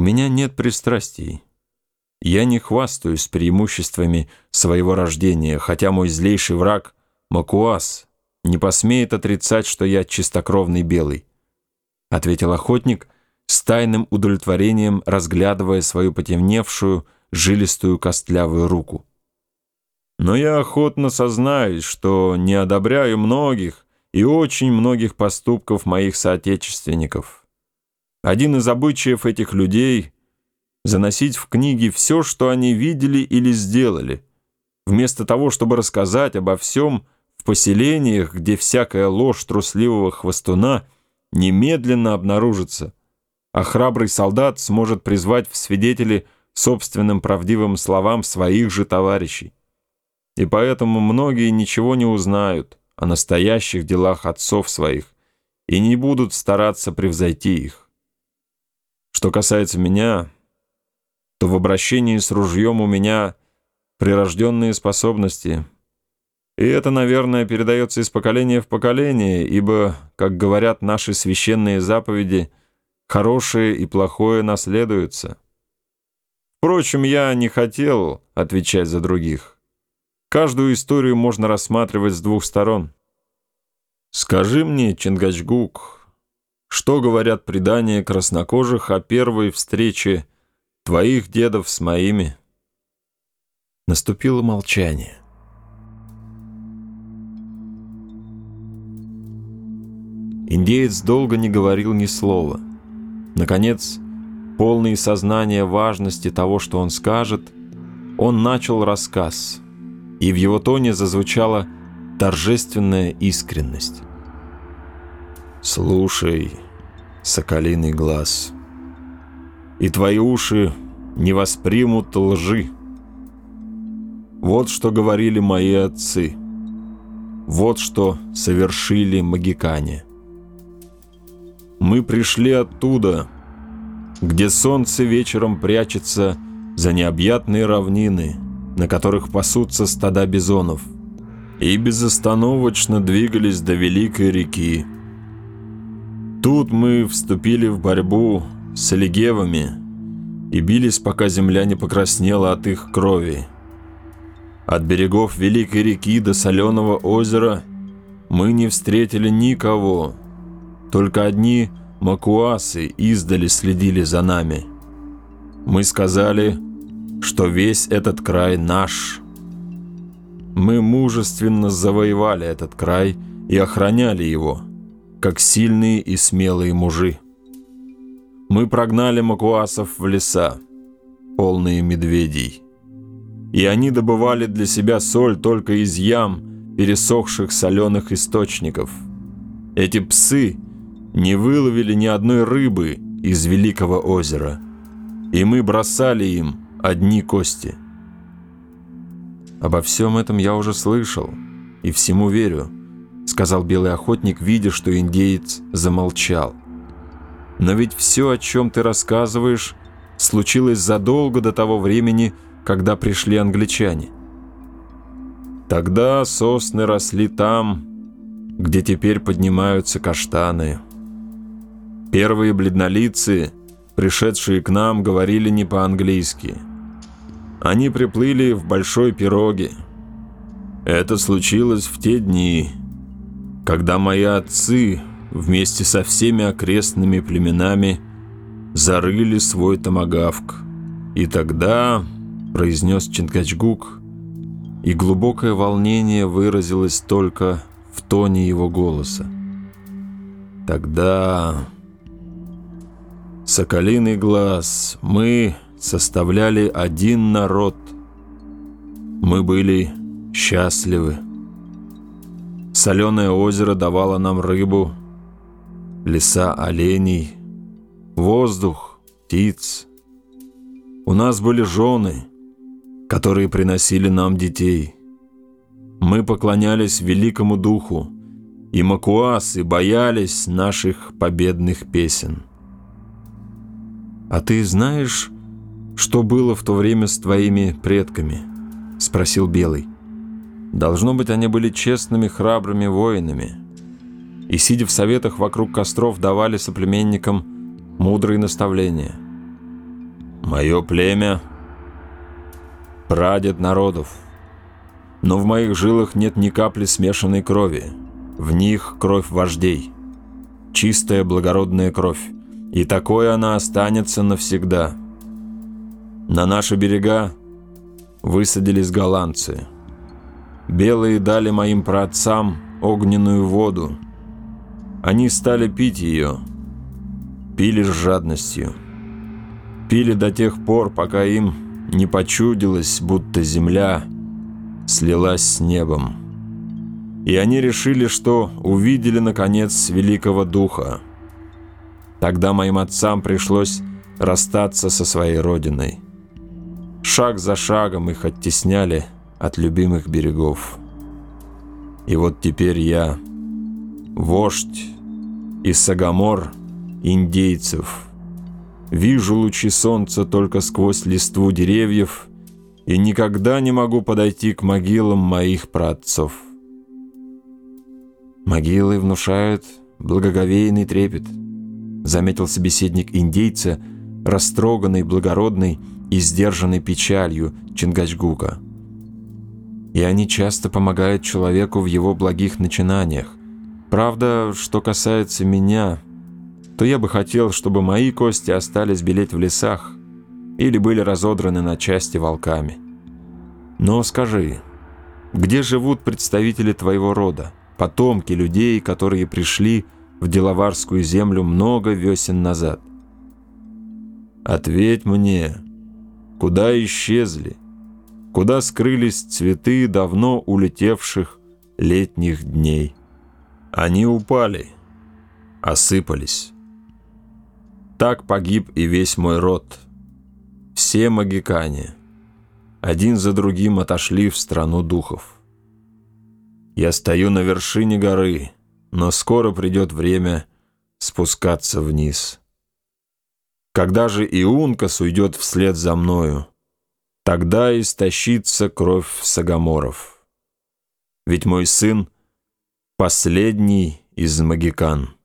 У меня нет пристрастий. Я не хвастаюсь преимуществами своего рождения, хотя мой злейший враг, Макуас, не посмеет отрицать, что я чистокровный белый», — ответил охотник, с тайным удовлетворением разглядывая свою потемневшую, жилистую костлявую руку. «Но я охотно сознаюсь, что не одобряю многих и очень многих поступков моих соотечественников. Один из обычаев этих людей — заносить в книги все, что они видели или сделали, вместо того, чтобы рассказать обо всем в поселениях, где всякая ложь трусливого хвостуна немедленно обнаружится, а храбрый солдат сможет призвать в свидетели собственным правдивым словам своих же товарищей. И поэтому многие ничего не узнают о настоящих делах отцов своих и не будут стараться превзойти их. Что касается меня то в обращении с ружьем у меня прирожденные способности. И это, наверное, передается из поколения в поколение, ибо, как говорят наши священные заповеди, хорошее и плохое наследуются. Впрочем, я не хотел отвечать за других. Каждую историю можно рассматривать с двух сторон. Скажи мне, Чингачгук, что говорят предания краснокожих о первой встрече твоих дедов с моими». Наступило молчание. Индеец долго не говорил ни слова. Наконец, полный сознания важности того, что он скажет, он начал рассказ, и в его тоне зазвучала торжественная искренность. «Слушай, соколиный глаз» и твои уши не воспримут лжи. Вот что говорили мои отцы. Вот что совершили магикане. Мы пришли оттуда, где солнце вечером прячется за необъятные равнины, на которых пасутся стада бизонов, и безостановочно двигались до великой реки. Тут мы вступили в борьбу с легевами и бились, пока земля не покраснела от их крови. От берегов Великой реки до Соленого озера мы не встретили никого, только одни макуасы издали следили за нами. Мы сказали, что весь этот край наш. Мы мужественно завоевали этот край и охраняли его, как сильные и смелые мужи. Мы прогнали макуасов в леса, полные медведей. И они добывали для себя соль только из ям, пересохших соленых источников. Эти псы не выловили ни одной рыбы из Великого озера, и мы бросали им одни кости. «Обо всем этом я уже слышал и всему верю», — сказал белый охотник, видя, что индеец замолчал. Но ведь все, о чем ты рассказываешь, случилось задолго до того времени, когда пришли англичане. Тогда сосны росли там, где теперь поднимаются каштаны. Первые бледнолицы, пришедшие к нам, говорили не по-английски. Они приплыли в большой пироге. Это случилось в те дни, когда мои отцы вместе со всеми окрестными племенами зарыли свой томагавк. И тогда, произнес Чинкачгук, и глубокое волнение выразилось только в тоне его голоса. Тогда, соколиный глаз, мы составляли один народ. Мы были счастливы. Соленое озеро давало нам рыбу, леса оленей, воздух, птиц. У нас были жены, которые приносили нам детей. Мы поклонялись великому духу, и макуасы боялись наших победных песен. «А ты знаешь, что было в то время с твоими предками?» — спросил Белый. «Должно быть, они были честными, храбрыми воинами» и, сидя в советах вокруг костров, давали соплеменникам мудрые наставления. Мое племя — прадед народов. Но в моих жилах нет ни капли смешанной крови. В них кровь вождей. Чистая благородная кровь. И такой она останется навсегда. На наши берега высадились голландцы. Белые дали моим праотцам огненную воду. Они стали пить ее. Пили с жадностью. Пили до тех пор, пока им не почудилось, будто земля слилась с небом. И они решили, что увидели, наконец, великого духа. Тогда моим отцам пришлось расстаться со своей родиной. Шаг за шагом их оттесняли от любимых берегов. И вот теперь я, вождь и сагамор индейцев, вижу лучи солнца только сквозь листву деревьев и никогда не могу подойти к могилам моих праотцов. Могилы внушают благоговейный трепет, заметил собеседник индейца, растроганный, благородный и сдержанной печалью Чингачгука. И они часто помогают человеку в его благих начинаниях. Правда, что касается меня, то я бы хотел, чтобы мои кости остались белеть в лесах или были разодраны на части волками. Но скажи, где живут представители твоего рода, потомки людей, которые пришли в Деловарскую землю много весен назад? Ответь мне, Куда исчезли? Куда скрылись цветы давно улетевших летних дней? Они упали, осыпались. Так погиб и весь мой род. Все магикане один за другим отошли в страну духов. Я стою на вершине горы, но скоро придет время спускаться вниз. Когда же Иункас уйдет вслед за мною, тогда истощится кровь Сагаморов. Ведь мой сын — последний из магикан.